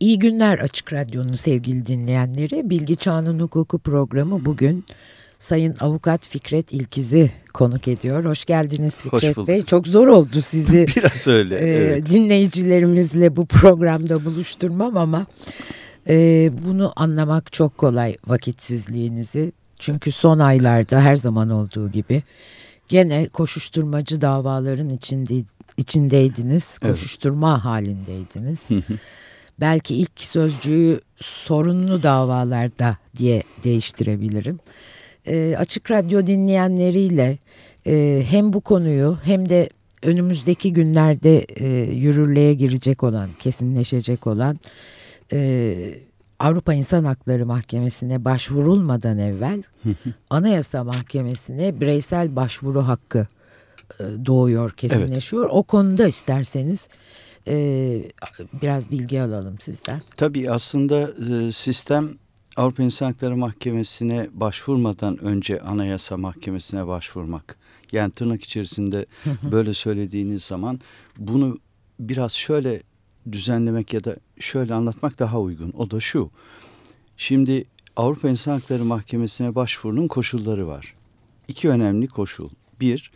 İyi günler Açık Radyo'nun sevgili dinleyenleri. Bilgi Çağının Hukuku programı bugün Sayın Avukat Fikret İlkiz'i konuk ediyor. Hoş geldiniz Fikret Hoş Bey. Çok zor oldu sizi biraz öyle e, evet. dinleyicilerimizle bu programda buluşturmam ama e, bunu anlamak çok kolay vakitsizliğinizi. Çünkü son aylarda her zaman olduğu gibi gene koşuşturmacı davaların içinde, içindeydiniz. Koşuşturma evet. halindeydiniz. Belki ilk sözcüğü sorunlu davalarda diye değiştirebilirim. E, açık Radyo dinleyenleriyle e, hem bu konuyu hem de önümüzdeki günlerde e, yürürlüğe girecek olan, kesinleşecek olan e, Avrupa İnsan Hakları Mahkemesi'ne başvurulmadan evvel Anayasa Mahkemesi'ne bireysel başvuru hakkı e, doğuyor, kesinleşiyor. Evet. O konuda isterseniz e, biraz bilgi alalım sizden. Tabii aslında e, sistem Avrupa İnsan Hakları Mahkemesi'ne başvurmadan önce Anayasa Mahkemesi'ne başvurmak. Yani tırnak içerisinde böyle söylediğiniz zaman bunu biraz şöyle düzenlemek ya da şöyle anlatmak daha uygun. O da şu. Şimdi Avrupa İnsan Hakları Mahkemesi'ne başvurunun koşulları var. İki önemli koşul. Bir,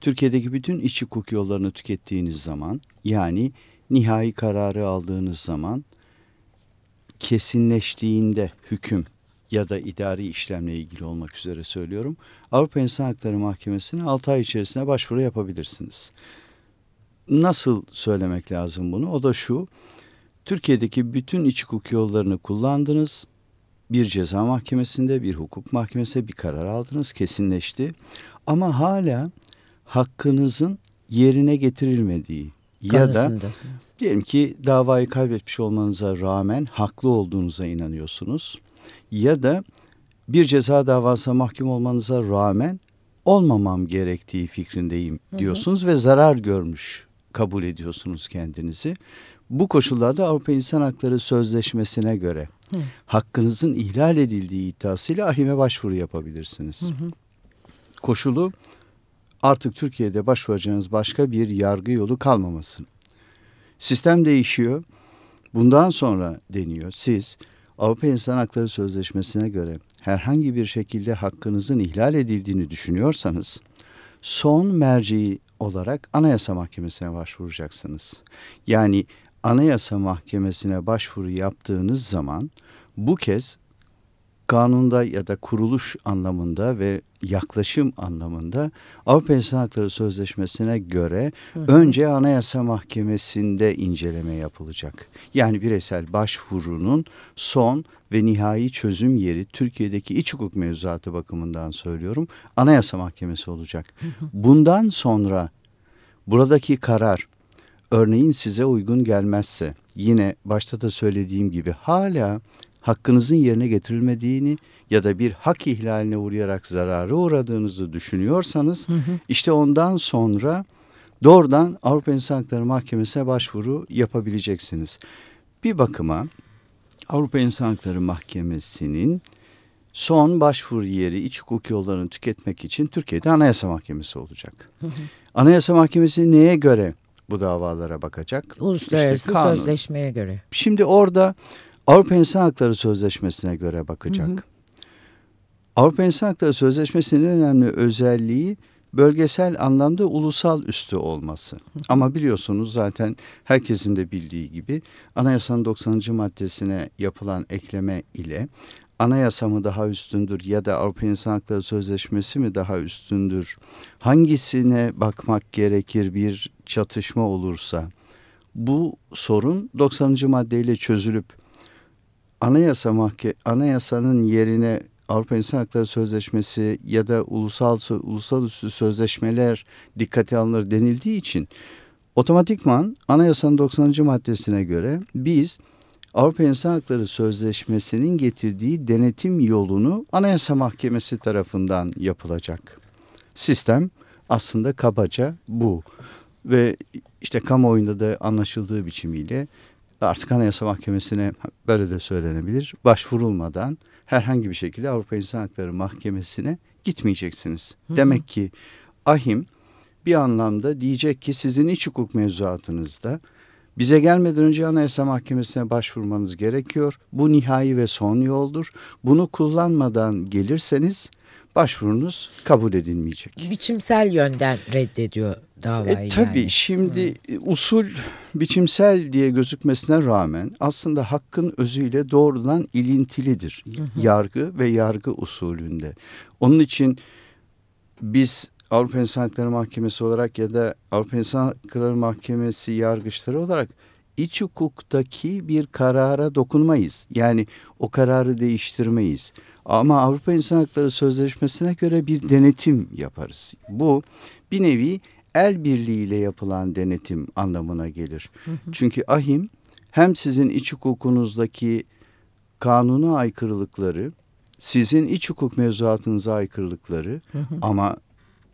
Türkiye'deki bütün iç hukuk yollarını tükettiğiniz zaman yani nihai kararı aldığınız zaman kesinleştiğinde hüküm ya da idari işlemle ilgili olmak üzere söylüyorum. Avrupa İnsan Hakları Mahkemesi'ne 6 ay içerisinde başvuru yapabilirsiniz. Nasıl söylemek lazım bunu? O da şu. Türkiye'deki bütün iç hukuk yollarını kullandınız. Bir ceza mahkemesinde, bir hukuk mahkemesinde bir karar aldınız, kesinleşti. Ama hala hakkınızın yerine getirilmediği ya da diyelim ki davayı kaybetmiş olmanıza rağmen haklı olduğunuza inanıyorsunuz. Ya da bir ceza davasına mahkum olmanıza rağmen olmamam gerektiği fikrindeyim diyorsunuz hı hı. ve zarar görmüş kabul ediyorsunuz kendinizi. Bu koşullarda Avrupa İnsan Hakları Sözleşmesi'ne göre hı. hakkınızın ihlal edildiği iddiasıyla ahime başvuru yapabilirsiniz. Hı hı. Koşulu artık Türkiye'de başvuracağınız başka bir yargı yolu kalmamasın. Sistem değişiyor. Bundan sonra deniyor. Siz Avrupa İnsan Hakları Sözleşmesi'ne göre herhangi bir şekilde hakkınızın ihlal edildiğini düşünüyorsanız son merceği olarak Anayasa Mahkemesi'ne başvuracaksınız. Yani Anayasa Mahkemesi'ne başvuru yaptığınız zaman bu kez kanunda ya da kuruluş anlamında ve yaklaşım anlamında Avrupa İnsan Hakları Sözleşmesi'ne göre hı hı. önce Anayasa Mahkemesi'nde inceleme yapılacak. Yani bireysel başvurunun son ve nihai çözüm yeri Türkiye'deki iç hukuk mevzuatı bakımından söylüyorum Anayasa Mahkemesi olacak. Hı hı. Bundan sonra buradaki karar örneğin size uygun gelmezse yine başta da söylediğim gibi hala hakkınızın yerine getirilmediğini ya da bir hak ihlaline uğrayarak zararı uğradığınızı düşünüyorsanız hı hı. işte ondan sonra doğrudan Avrupa İnsan Hakları Mahkemesi'ne başvuru yapabileceksiniz. Bir bakıma Avrupa İnsan Hakları Mahkemesi'nin son başvuru yeri iç hukuk yollarını tüketmek için Türkiye'de Anayasa Mahkemesi olacak. Hı hı. Anayasa Mahkemesi neye göre bu davalara bakacak? Uluslararası işte kanun. sözleşmeye göre. Şimdi orada Avrupa İnsan Hakları Sözleşmesi'ne göre bakacak. Hı hı. Avrupa İnsan Hakları Sözleşmesi'nin önemli özelliği bölgesel anlamda ulusal üstü olması. Ama biliyorsunuz zaten herkesin de bildiği gibi anayasanın 90. maddesine yapılan ekleme ile anayasa mı daha üstündür ya da Avrupa İnsan Hakları Sözleşmesi mi daha üstündür? Hangisine bakmak gerekir bir çatışma olursa? Bu sorun 90. maddeyle çözülüp anayasa mahke anayasanın yerine Avrupa İnsan Hakları Sözleşmesi ya da ulusal uluslararası sözleşmeler dikkate alınır denildiği için otomatikman anayasanın 90. maddesine göre biz Avrupa İnsan Hakları Sözleşmesi'nin getirdiği denetim yolunu Anayasa Mahkemesi tarafından yapılacak. Sistem aslında kabaca bu ve işte kamuoyunda da anlaşıldığı biçimiyle artık Anayasa Mahkemesi'ne böyle de söylenebilir. Başvurulmadan herhangi bir şekilde Avrupa İnsan Hakları Mahkemesi'ne gitmeyeceksiniz. Hı hı. Demek ki ahim bir anlamda diyecek ki sizin iç hukuk mevzuatınızda Bize gelmeden önce Anayasa Mahkemesi'ne başvurmanız gerekiyor. Bu nihai ve son yoldur. Bunu kullanmadan gelirseniz başvurunuz kabul edilmeyecek. Biçimsel yönden reddediyor davayı. E, tabii yani. şimdi hmm. usul biçimsel diye gözükmesine rağmen aslında hakkın özüyle doğrudan ilintilidir. Hı Yargı ve yargı usulünde. Onun için biz Avrupa İnsan Hakları Mahkemesi olarak ya da Avrupa İnsan Hakları Mahkemesi yargıçları olarak iç hukuktaki bir karara dokunmayız. Yani o kararı değiştirmeyiz. Ama Avrupa İnsan Hakları Sözleşmesi'ne göre bir denetim yaparız. Bu bir nevi el birliğiyle yapılan denetim anlamına gelir. Hı hı. Çünkü ahim hem sizin iç hukukunuzdaki kanuna aykırılıkları, sizin iç hukuk mevzuatınıza aykırılıkları hı hı. ama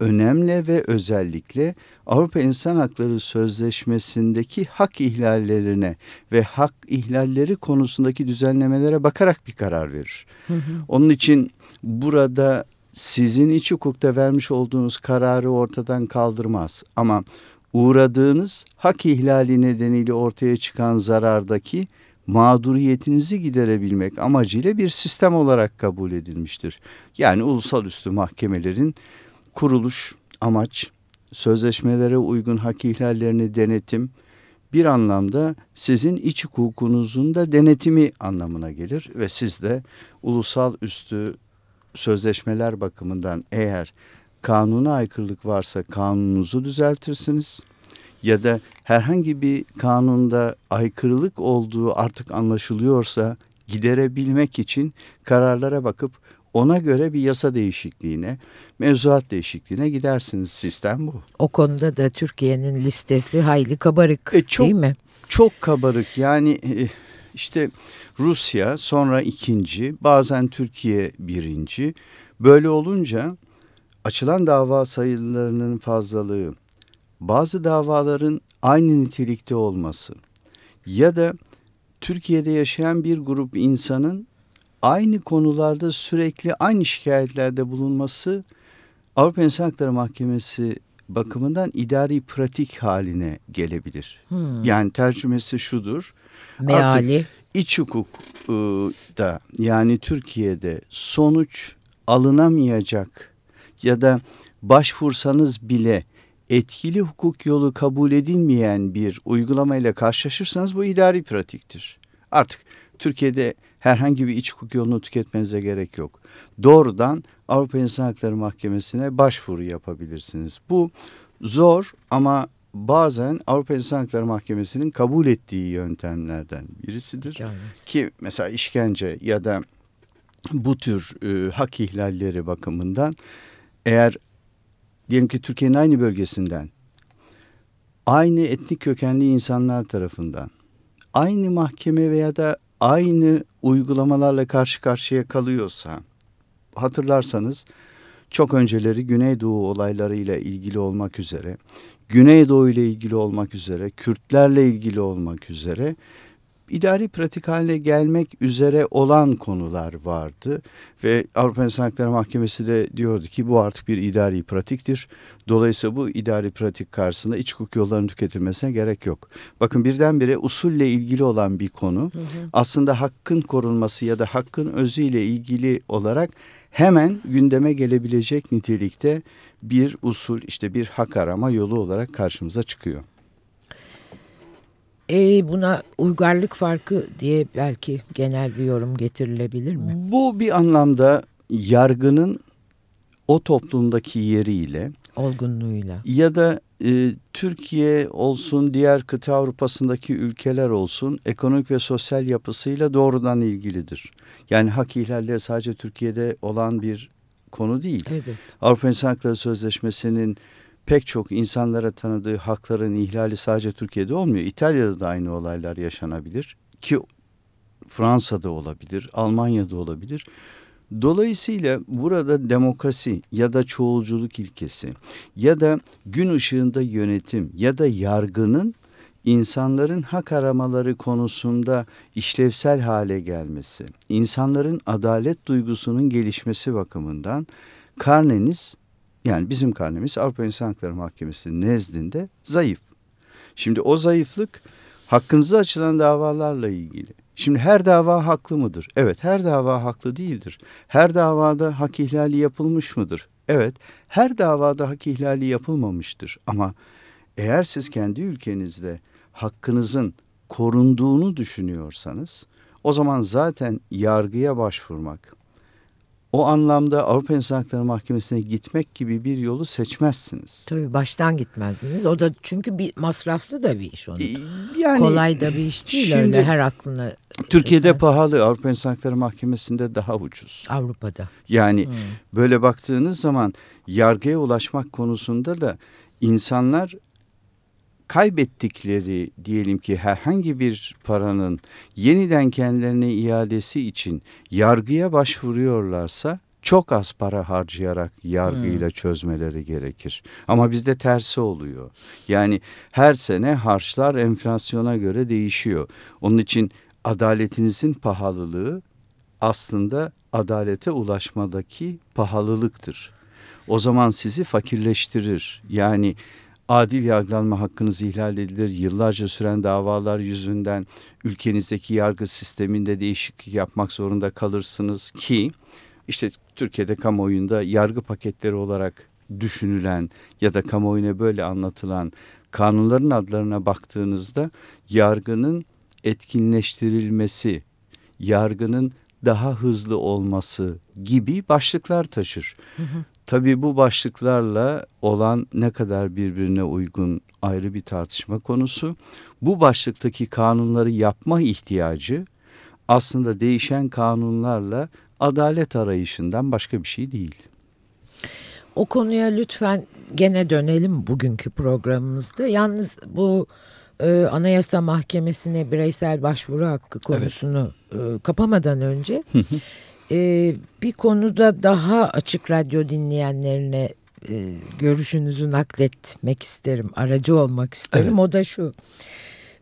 önemli ve özellikle Avrupa İnsan Hakları Sözleşmesi'ndeki hak ihlallerine ve hak ihlalleri konusundaki düzenlemelere bakarak bir karar verir. Hı hı. Onun için burada sizin iç hukukta vermiş olduğunuz kararı ortadan kaldırmaz ama uğradığınız hak ihlali nedeniyle ortaya çıkan zarardaki mağduriyetinizi giderebilmek amacıyla bir sistem olarak kabul edilmiştir. Yani ulusal üstü mahkemelerin kuruluş, amaç, sözleşmelere uygun hak ihlallerini denetim bir anlamda sizin iç hukukunuzun da denetimi anlamına gelir ve siz de ulusal üstü sözleşmeler bakımından eğer kanuna aykırılık varsa kanununuzu düzeltirsiniz ya da herhangi bir kanunda aykırılık olduğu artık anlaşılıyorsa giderebilmek için kararlara bakıp ona göre bir yasa değişikliğine, mevzuat değişikliğine gidersiniz. Sistem bu. O konuda da Türkiye'nin listesi hayli kabarık e, çok, değil mi? Çok kabarık. Yani e, işte Rusya sonra ikinci, bazen Türkiye birinci. Böyle olunca açılan dava sayılarının fazlalığı, bazı davaların aynı nitelikte olması ya da Türkiye'de yaşayan bir grup insanın aynı konularda sürekli aynı şikayetlerde bulunması Avrupa İnsan Hakları Mahkemesi bakımından idari pratik haline gelebilir. Hmm. Yani tercümesi şudur. Meali. Artık iç hukuk da yani Türkiye'de sonuç alınamayacak ya da başvursanız bile etkili hukuk yolu kabul edilmeyen bir uygulamayla karşılaşırsanız bu idari pratiktir. Artık Türkiye'de herhangi bir iç hukuk yolunu tüketmenize gerek yok. Doğrudan Avrupa İnsan Hakları Mahkemesi'ne başvuru yapabilirsiniz. Bu zor ama bazen Avrupa İnsan Hakları Mahkemesi'nin kabul ettiği yöntemlerden birisidir. Hikayemiz. Ki mesela işkence ya da bu tür e, hak ihlalleri bakımından eğer diyelim ki Türkiye'nin aynı bölgesinden aynı etnik kökenli insanlar tarafından aynı mahkeme veya da aynı uygulamalarla karşı karşıya kalıyorsa hatırlarsanız çok önceleri Güneydoğu olaylarıyla ilgili olmak üzere Güneydoğu ile ilgili olmak üzere Kürtlerle ilgili olmak üzere idari pratik haline gelmek üzere olan konular vardı ve Avrupa İnsan Hakları Mahkemesi de diyordu ki bu artık bir idari pratiktir. Dolayısıyla bu idari pratik karşısında iç hukuk yollarının tüketilmesine gerek yok. Bakın birdenbire usulle ilgili olan bir konu hı hı. aslında hakkın korunması ya da hakkın özüyle ilgili olarak hemen gündeme gelebilecek nitelikte bir usul işte bir hak arama yolu olarak karşımıza çıkıyor. E, buna uygarlık farkı diye belki genel bir yorum getirilebilir mi? Bu bir anlamda yargının o toplumdaki yeriyle olgunluğuyla ya da e, Türkiye olsun diğer kıta Avrupa'sındaki ülkeler olsun ekonomik ve sosyal yapısıyla doğrudan ilgilidir. Yani hak ihlalleri sadece Türkiye'de olan bir konu değil. Evet. Avrupa İnsan Hakları Sözleşmesi'nin pek çok insanlara tanıdığı hakların ihlali sadece Türkiye'de olmuyor. İtalya'da da aynı olaylar yaşanabilir ki Fransa'da olabilir, Almanya'da olabilir. Dolayısıyla burada demokrasi ya da çoğulculuk ilkesi ya da gün ışığında yönetim ya da yargının insanların hak aramaları konusunda işlevsel hale gelmesi, insanların adalet duygusunun gelişmesi bakımından karneniz yani bizim karnemiz Avrupa İnsan Hakları Mahkemesi nezdinde zayıf. Şimdi o zayıflık Hakkınıza açılan davalarla ilgili. Şimdi her dava haklı mıdır? Evet, her dava haklı değildir. Her davada hak ihlali yapılmış mıdır? Evet, her davada hak ihlali yapılmamıştır. Ama eğer siz kendi ülkenizde hakkınızın korunduğunu düşünüyorsanız, o zaman zaten yargıya başvurmak, o anlamda Avrupa İnsan Hakları Mahkemesi'ne gitmek gibi bir yolu seçmezsiniz. Tabii baştan gitmezdiniz. O da çünkü bir masraflı da bir iş onun. Yani, Kolay da bir iş değil şimdi, öyle her aklına. Türkiye'de mesela. pahalı Avrupa İnsan Hakları Mahkemesi'nde daha ucuz. Avrupa'da. Yani hmm. böyle baktığınız zaman yargıya ulaşmak konusunda da insanlar kaybettikleri diyelim ki herhangi bir paranın yeniden kendilerine iadesi için yargıya başvuruyorlarsa çok az para harcayarak yargıyla hmm. çözmeleri gerekir. Ama bizde tersi oluyor. Yani her sene harçlar enflasyona göre değişiyor. Onun için adaletinizin pahalılığı aslında adalete ulaşmadaki pahalılıktır. O zaman sizi fakirleştirir. Yani adil yargılanma hakkınız ihlal edilir. Yıllarca süren davalar yüzünden ülkenizdeki yargı sisteminde değişiklik yapmak zorunda kalırsınız ki işte Türkiye'de kamuoyunda yargı paketleri olarak düşünülen ya da kamuoyuna böyle anlatılan kanunların adlarına baktığınızda yargının etkinleştirilmesi, yargının daha hızlı olması gibi başlıklar taşır. Hı hı. Tabii bu başlıklarla olan ne kadar birbirine uygun ayrı bir tartışma konusu. Bu başlıktaki kanunları yapma ihtiyacı aslında değişen kanunlarla adalet arayışından başka bir şey değil. O konuya lütfen gene dönelim bugünkü programımızda. Yalnız bu e, Anayasa Mahkemesi'ne bireysel başvuru hakkı konusunu evet. e, kapamadan önce e, bir konuda daha açık radyo dinleyenlerine e, görüşünüzü nakletmek isterim, aracı olmak isterim. Evet. O da şu.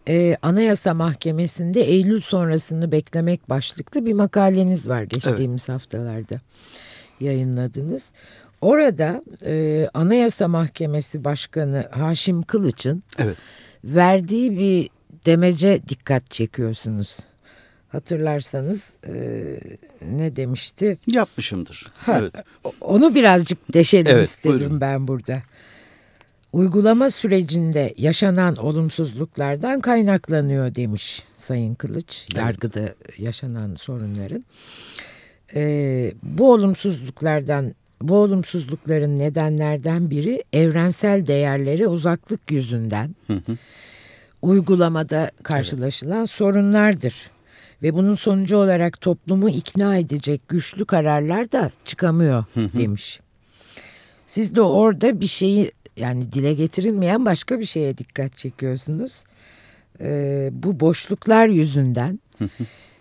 E, Anayasa Mahkemesi'nde Eylül sonrasını beklemek başlıklı bir makaleniz var geçtiğimiz evet. haftalarda yayınladınız. Orada e, Anayasa Mahkemesi Başkanı Haşim Kılıç'ın evet. verdiği bir demece dikkat çekiyorsunuz hatırlarsanız e, ne demişti? Yapmışımdır. Ha, evet. Onu birazcık deşelim evet, istedim buyurun. ben burada. Uygulama sürecinde yaşanan olumsuzluklardan kaynaklanıyor demiş Sayın Kılıç. Evet. Yargıda yaşanan sorunların. E, bu olumsuzluklardan bu olumsuzlukların nedenlerden biri evrensel değerleri uzaklık yüzünden hı hı. uygulamada karşılaşılan evet. sorunlardır ve bunun sonucu olarak toplumu ikna edecek güçlü kararlar da çıkamıyor demiş. Siz de orada bir şeyi yani dile getirilmeyen başka bir şeye dikkat çekiyorsunuz. Ee, bu boşluklar yüzünden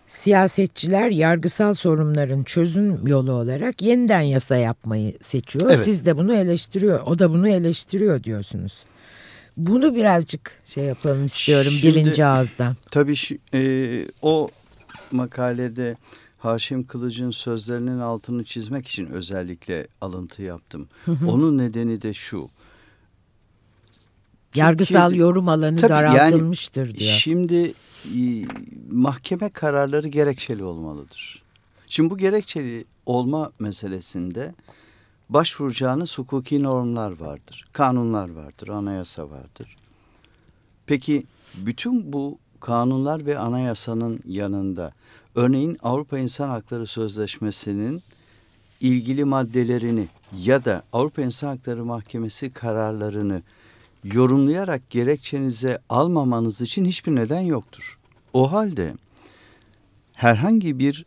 siyasetçiler yargısal sorunların çözüm yolu olarak yeniden yasa yapmayı seçiyor. Evet. Siz de bunu eleştiriyor, o da bunu eleştiriyor diyorsunuz. Bunu birazcık şey yapalım istiyorum Şimdi, birinci ağızdan. Tabii e, o makalede Haşim Kılıç'ın sözlerinin altını çizmek için özellikle alıntı yaptım. Onun nedeni de şu. Yargısal Türkiye'de, yorum alanı tabii daraltılmıştır yani, diyor. Şimdi e, mahkeme kararları gerekçeli olmalıdır. Şimdi bu gerekçeli olma meselesinde başvuracağınız hukuki normlar vardır. Kanunlar vardır, anayasa vardır. Peki bütün bu kanunlar ve anayasanın yanında örneğin Avrupa İnsan Hakları Sözleşmesi'nin ilgili maddelerini ya da Avrupa İnsan Hakları Mahkemesi kararlarını yorumlayarak gerekçenize almamanız için hiçbir neden yoktur. O halde herhangi bir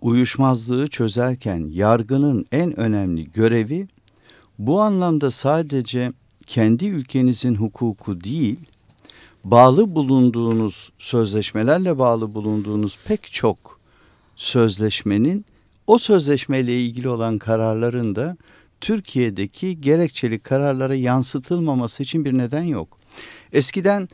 uyuşmazlığı çözerken yargının en önemli görevi bu anlamda sadece kendi ülkenizin hukuku değil, bağlı bulunduğunuz sözleşmelerle bağlı bulunduğunuz pek çok sözleşmenin o sözleşmeyle ilgili olan kararların da Türkiye'deki gerekçeli kararlara yansıtılmaması için bir neden yok. Eskiden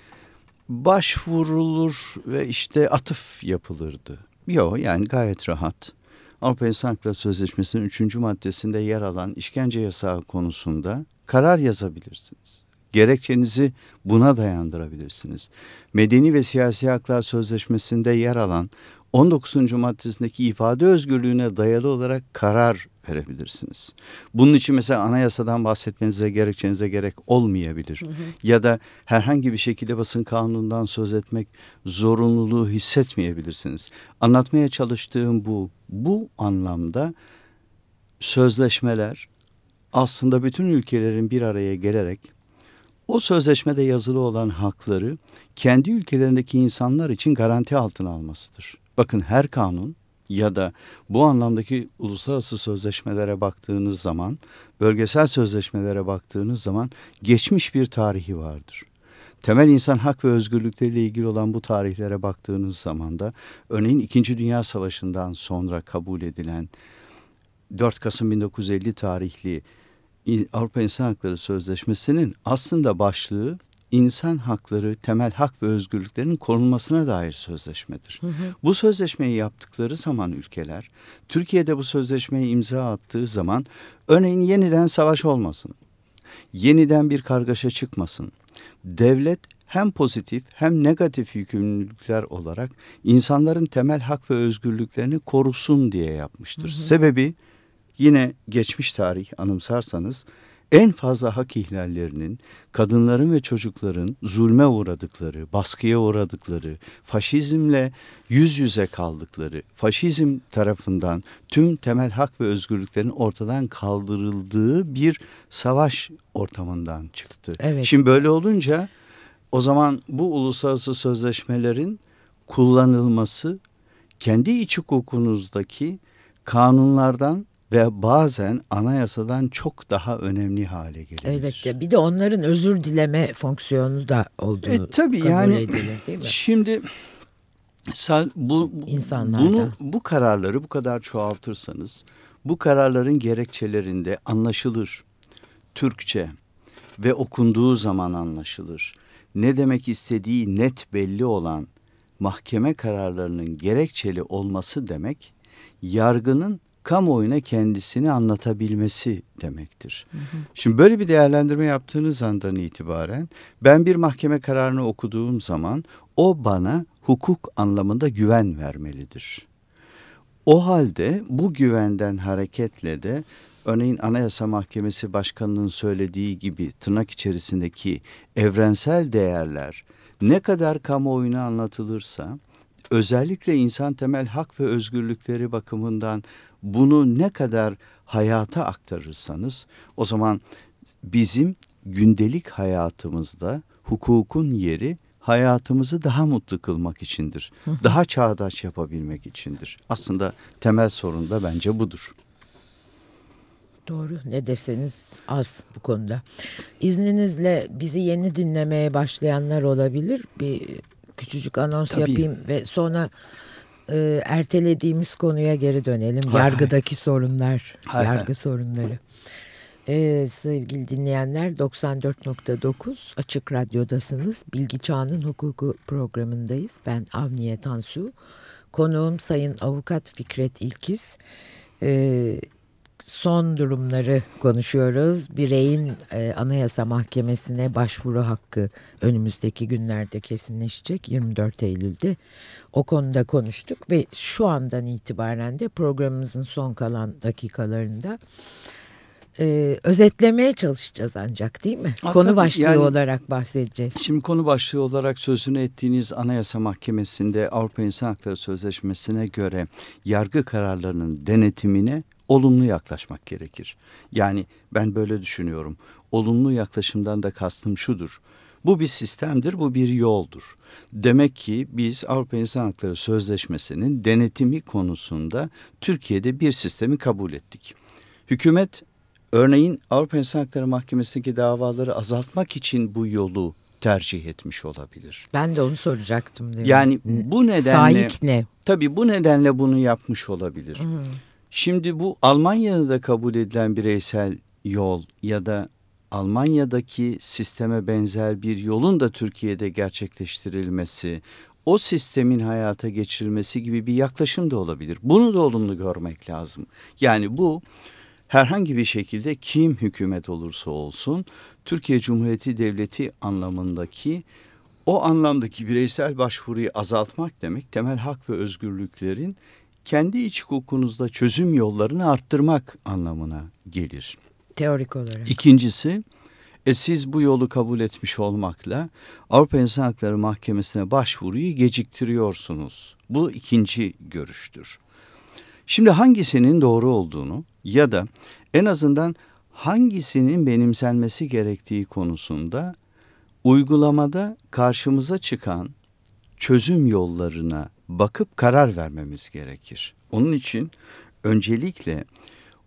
başvurulur ve işte atıf yapılırdı. Yok yani gayet rahat. Avrupa İnsan Hakları Sözleşmesi'nin üçüncü maddesinde yer alan işkence yasağı konusunda karar yazabilirsiniz Gerekçenizi buna dayandırabilirsiniz. Medeni ve Siyasi Haklar Sözleşmesi'nde yer alan 19. maddesindeki ifade özgürlüğüne dayalı olarak karar verebilirsiniz. Bunun için mesela anayasadan bahsetmenize gerekçenize gerek olmayabilir. Hı hı. Ya da herhangi bir şekilde basın kanunundan söz etmek zorunluluğu hissetmeyebilirsiniz. Anlatmaya çalıştığım bu. Bu anlamda sözleşmeler aslında bütün ülkelerin bir araya gelerek o sözleşmede yazılı olan hakları kendi ülkelerindeki insanlar için garanti altına almasıdır. Bakın her kanun ya da bu anlamdaki uluslararası sözleşmelere baktığınız zaman, bölgesel sözleşmelere baktığınız zaman geçmiş bir tarihi vardır. Temel insan hak ve özgürlükleriyle ilgili olan bu tarihlere baktığınız zaman da örneğin İkinci Dünya Savaşı'ndan sonra kabul edilen 4 Kasım 1950 tarihli Avrupa İnsan Hakları Sözleşmesi'nin aslında başlığı insan hakları, temel hak ve özgürlüklerin korunmasına dair sözleşmedir. Hı hı. Bu sözleşmeyi yaptıkları zaman ülkeler, Türkiye'de bu sözleşmeyi imza attığı zaman örneğin yeniden savaş olmasın, yeniden bir kargaşa çıkmasın, devlet hem pozitif hem negatif yükümlülükler olarak insanların temel hak ve özgürlüklerini korusun diye yapmıştır. Hı hı. Sebebi yine geçmiş tarih anımsarsanız en fazla hak ihlallerinin kadınların ve çocukların zulme uğradıkları, baskıya uğradıkları, faşizmle yüz yüze kaldıkları, faşizm tarafından tüm temel hak ve özgürlüklerin ortadan kaldırıldığı bir savaş ortamından çıktı. Evet. Şimdi böyle olunca o zaman bu uluslararası sözleşmelerin kullanılması kendi iç hukukunuzdaki kanunlardan ve bazen anayasadan çok daha önemli hale geliyor. Elbette. Bir de onların özür dileme fonksiyonu da olduğu e, tabii kabul yani, edilir değil mi? Şimdi bu, bunu bu kararları bu kadar çoğaltırsanız bu kararların gerekçelerinde anlaşılır. Türkçe ve okunduğu zaman anlaşılır. Ne demek istediği net belli olan mahkeme kararlarının gerekçeli olması demek yargının kamuoyuna kendisini anlatabilmesi demektir. Hı hı. Şimdi böyle bir değerlendirme yaptığınız andan itibaren ben bir mahkeme kararını okuduğum zaman o bana hukuk anlamında güven vermelidir. O halde bu güvenden hareketle de örneğin Anayasa Mahkemesi Başkanı'nın söylediği gibi tırnak içerisindeki evrensel değerler ne kadar kamuoyuna anlatılırsa özellikle insan temel hak ve özgürlükleri bakımından bunu ne kadar hayata aktarırsanız o zaman bizim gündelik hayatımızda hukukun yeri hayatımızı daha mutlu kılmak içindir. daha çağdaş yapabilmek içindir. Aslında temel sorun da bence budur. Doğru ne deseniz az bu konuda. İzninizle bizi yeni dinlemeye başlayanlar olabilir. Bir küçücük anons Tabii. yapayım ve sonra e, ertelediğimiz konuya geri dönelim. Hay Yargıdaki hay. sorunlar, hay yargı hay. sorunları. Ee, sevgili dinleyenler 94.9 Açık Radyo'dasınız. Bilgi Çağının Hukuku programındayız. Ben Avniye Tansu. Konuğum Sayın Avukat Fikret İlkiz. Ee, son durumları konuşuyoruz. Bireyin e, Anayasa Mahkemesi'ne başvuru hakkı önümüzdeki günlerde kesinleşecek 24 Eylül'de. O konuda konuştuk ve şu andan itibaren de programımızın son kalan dakikalarında e, özetlemeye çalışacağız ancak değil mi? Ha, konu başlığı yani, olarak bahsedeceğiz. Şimdi konu başlığı olarak sözünü ettiğiniz Anayasa Mahkemesi'nde Avrupa İnsan Hakları Sözleşmesi'ne göre yargı kararlarının denetimine olumlu yaklaşmak gerekir. Yani ben böyle düşünüyorum. Olumlu yaklaşımdan da kastım şudur. Bu bir sistemdir, bu bir yoldur. Demek ki biz Avrupa İnsan Hakları Sözleşmesi'nin denetimi konusunda Türkiye'de bir sistemi kabul ettik. Hükümet örneğin Avrupa İnsan Hakları Mahkemesi'ndeki davaları azaltmak için bu yolu tercih etmiş olabilir. Ben de onu soracaktım. Değil mi? Yani bu nedenle... Saik ne? Tabii bu nedenle bunu yapmış olabilir. Hmm. Şimdi bu Almanya'da da kabul edilen bireysel yol ya da Almanya'daki sisteme benzer bir yolun da Türkiye'de gerçekleştirilmesi, o sistemin hayata geçirilmesi gibi bir yaklaşım da olabilir. Bunu da olumlu görmek lazım. Yani bu herhangi bir şekilde kim hükümet olursa olsun Türkiye Cumhuriyeti Devleti anlamındaki o anlamdaki bireysel başvuruyu azaltmak demek temel hak ve özgürlüklerin kendi iç hukukunuzda çözüm yollarını arttırmak anlamına gelir. Teorik olarak. İkincisi e siz bu yolu kabul etmiş olmakla Avrupa İnsan Hakları Mahkemesi'ne başvuruyu geciktiriyorsunuz. Bu ikinci görüştür. Şimdi hangisinin doğru olduğunu ya da en azından hangisinin benimsenmesi gerektiği konusunda uygulamada karşımıza çıkan çözüm yollarına bakıp karar vermemiz gerekir. Onun için öncelikle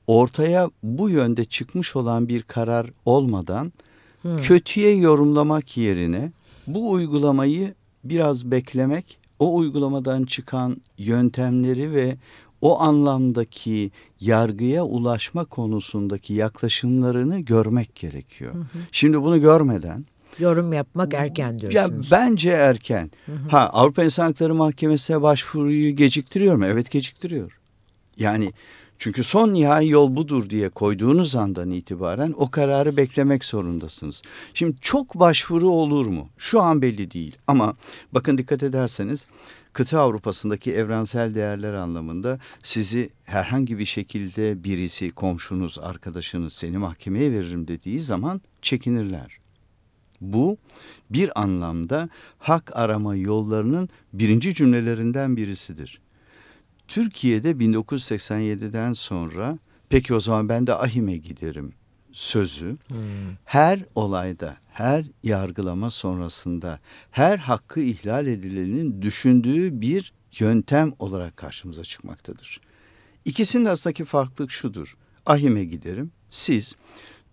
ortaya bu yönde çıkmış olan bir karar olmadan hmm. kötüye yorumlamak yerine bu uygulamayı biraz beklemek, o uygulamadan çıkan yöntemleri ve o anlamdaki yargıya ulaşma konusundaki yaklaşımlarını görmek gerekiyor. Hı hı. Şimdi bunu görmeden yorum yapmak erken diyorsunuz. Ya bence erken. Hı hı. Ha Avrupa İnsan Hakları Mahkemesi'ne başvuruyu geciktiriyor mu? Evet geciktiriyor. Yani çünkü son nihai yol budur diye koyduğunuz andan itibaren o kararı beklemek zorundasınız. Şimdi çok başvuru olur mu? Şu an belli değil ama bakın dikkat ederseniz kıta Avrupa'sındaki evrensel değerler anlamında sizi herhangi bir şekilde birisi, komşunuz, arkadaşınız seni mahkemeye veririm dediği zaman çekinirler. Bu bir anlamda hak arama yollarının birinci cümlelerinden birisidir. Türkiye'de 1987'den sonra peki o zaman ben de ahime giderim sözü hmm. her olayda, her yargılama sonrasında her hakkı ihlal edilenin düşündüğü bir yöntem olarak karşımıza çıkmaktadır. İkisinin arasındaki farklılık şudur. Ahime giderim. Siz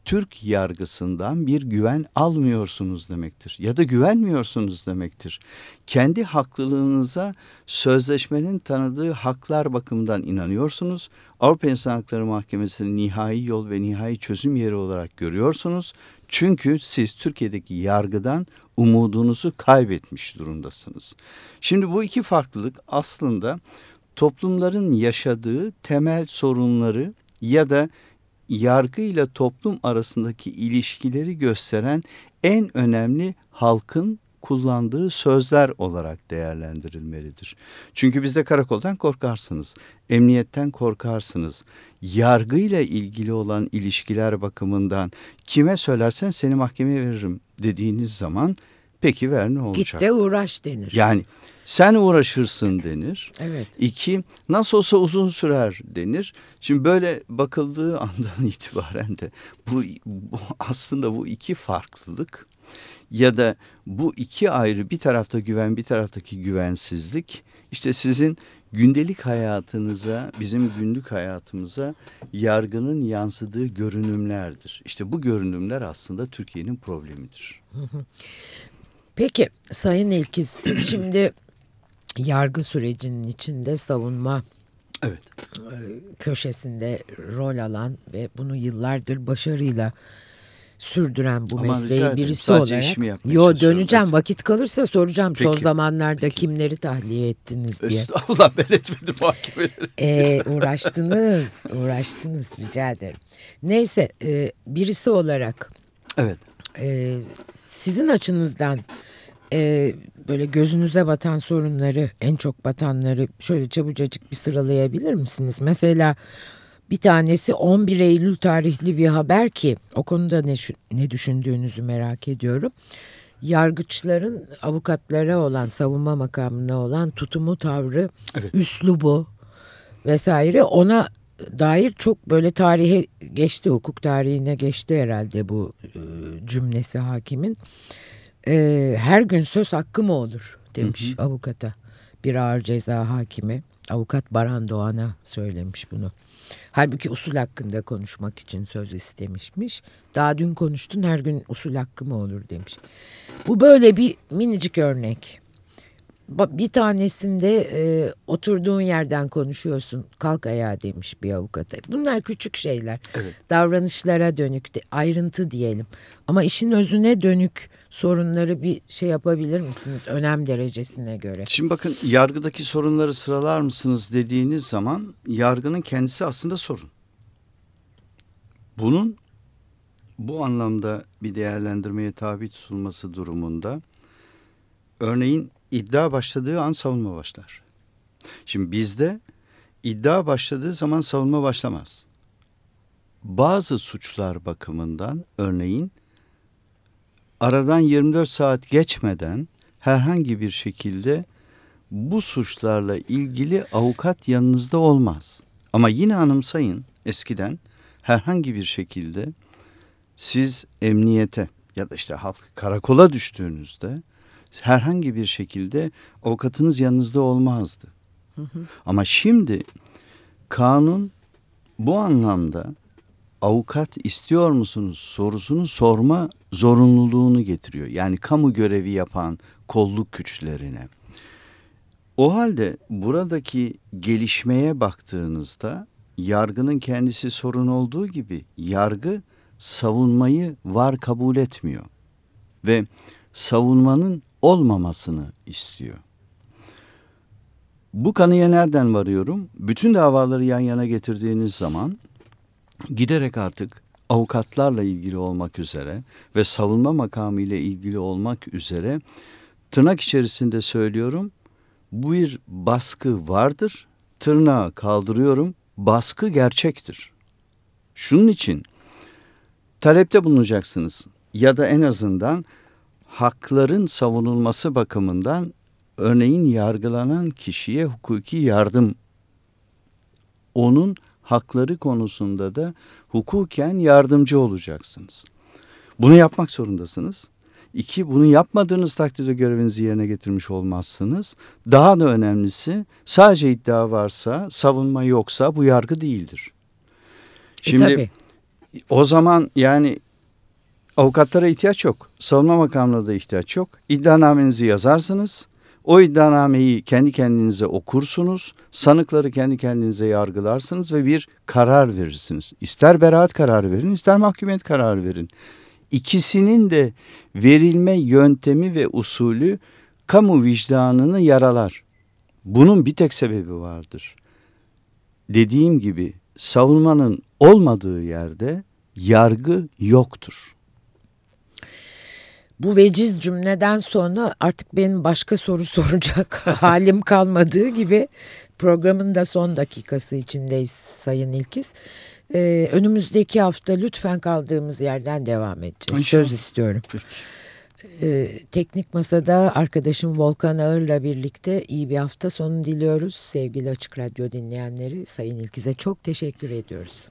Türk yargısından bir güven almıyorsunuz demektir ya da güvenmiyorsunuz demektir. Kendi haklılığınıza sözleşmenin tanıdığı haklar bakımından inanıyorsunuz. Avrupa İnsan Hakları Mahkemesi'ni nihai yol ve nihai çözüm yeri olarak görüyorsunuz. Çünkü siz Türkiye'deki yargıdan umudunuzu kaybetmiş durumdasınız. Şimdi bu iki farklılık aslında toplumların yaşadığı temel sorunları ya da yargı ile toplum arasındaki ilişkileri gösteren en önemli halkın kullandığı sözler olarak değerlendirilmelidir. Çünkü bizde karakoldan korkarsınız, emniyetten korkarsınız. Yargıyla ilgili olan ilişkiler bakımından kime söylersen seni mahkemeye veririm dediğiniz zaman peki ver ne olacak? Git de uğraş denir. Yani sen uğraşırsın denir. Evet. İki, nasıl olsa uzun sürer denir. Şimdi böyle bakıldığı andan itibaren de bu, bu aslında bu iki farklılık ya da bu iki ayrı bir tarafta güven bir taraftaki güvensizlik işte sizin gündelik hayatınıza bizim günlük hayatımıza yargının yansıdığı görünümlerdir. İşte bu görünümler aslında Türkiye'nin problemidir. Peki Sayın İlkiz siz şimdi yargı sürecinin içinde savunma evet. E, köşesinde rol alan ve bunu yıllardır başarıyla sürdüren bu Aman mesleği birisi olarak. Yo döneceğim vakit kalırsa soracağım Peki. son zamanlarda Peki. kimleri tahliye ettiniz diye. Estağfurullah ben etmedim mahkemeleri. Ee, uğraştınız uğraştınız rica ederim. Neyse e, birisi olarak. Evet. E, sizin açınızdan e, böyle gözünüze batan sorunları, en çok batanları şöyle çabucacık bir sıralayabilir misiniz? Mesela bir tanesi 11 Eylül tarihli bir haber ki o konuda ne, ne düşündüğünüzü merak ediyorum. Yargıçların avukatlara olan savunma makamına olan tutumu, tavrı, evet. üslubu vesaire ona dair çok böyle tarihe geçti, hukuk tarihine geçti herhalde bu e, cümlesi hakimin e, her gün söz hakkı mı olur demiş hı hı. avukata. Bir ağır ceza hakimi avukat Baran Doğan'a söylemiş bunu. Halbuki usul hakkında konuşmak için söz istemişmiş. Daha dün konuştun her gün usul hakkı mı olur demiş. Bu böyle bir minicik örnek bir tanesinde e, oturduğun yerden konuşuyorsun kalk ayağa demiş bir avukata. Bunlar küçük şeyler. Evet. Davranışlara dönük de, ayrıntı diyelim. Ama işin özüne dönük sorunları bir şey yapabilir misiniz önem derecesine göre? Şimdi bakın yargıdaki sorunları sıralar mısınız dediğiniz zaman yargının kendisi aslında sorun. bunun bu anlamda bir değerlendirmeye tabi tutulması durumunda örneğin iddia başladığı an savunma başlar. Şimdi bizde iddia başladığı zaman savunma başlamaz. Bazı suçlar bakımından örneğin aradan 24 saat geçmeden herhangi bir şekilde bu suçlarla ilgili avukat yanınızda olmaz. Ama yine anımsayın eskiden herhangi bir şekilde siz emniyete ya da işte halk karakola düştüğünüzde herhangi bir şekilde avukatınız yanınızda olmazdı. Hı hı. Ama şimdi kanun bu anlamda avukat istiyor musunuz sorusunu sorma zorunluluğunu getiriyor. Yani kamu görevi yapan kolluk güçlerine. O halde buradaki gelişmeye baktığınızda yargının kendisi sorun olduğu gibi yargı savunmayı var kabul etmiyor ve savunmanın olmamasını istiyor. Bu kanıya nereden varıyorum? Bütün davaları yan yana getirdiğiniz zaman giderek artık avukatlarla ilgili olmak üzere ve savunma makamı ile ilgili olmak üzere tırnak içerisinde söylüyorum bu bir baskı vardır. Tırnağı kaldırıyorum. Baskı gerçektir. Şunun için talepte bulunacaksınız ya da en azından hakların savunulması bakımından örneğin yargılanan kişiye hukuki yardım onun hakları konusunda da hukuken yardımcı olacaksınız. Bunu yapmak zorundasınız. İki, bunu yapmadığınız takdirde görevinizi yerine getirmiş olmazsınız. Daha da önemlisi sadece iddia varsa, savunma yoksa bu yargı değildir. E, Şimdi e, tabii. o zaman yani avukatlara ihtiyaç yok. Savunma makamına da ihtiyaç yok. İddianamenizi yazarsınız. O iddianameyi kendi kendinize okursunuz. Sanıkları kendi kendinize yargılarsınız ve bir karar verirsiniz. İster beraat kararı verin, ister mahkumiyet kararı verin. İkisinin de verilme yöntemi ve usulü kamu vicdanını yaralar. Bunun bir tek sebebi vardır. Dediğim gibi savunmanın olmadığı yerde yargı yoktur. Bu veciz cümleden sonra artık benim başka soru soracak halim kalmadığı gibi programın da son dakikası içindeyiz Sayın İlkiz. Ee, önümüzdeki hafta lütfen kaldığımız yerden devam edeceğiz. İnşallah. Söz istiyorum. Ee, teknik Masa'da arkadaşım Volkan Ağır'la birlikte iyi bir hafta sonu diliyoruz. Sevgili Açık Radyo dinleyenleri Sayın İlkiz'e çok teşekkür ediyoruz.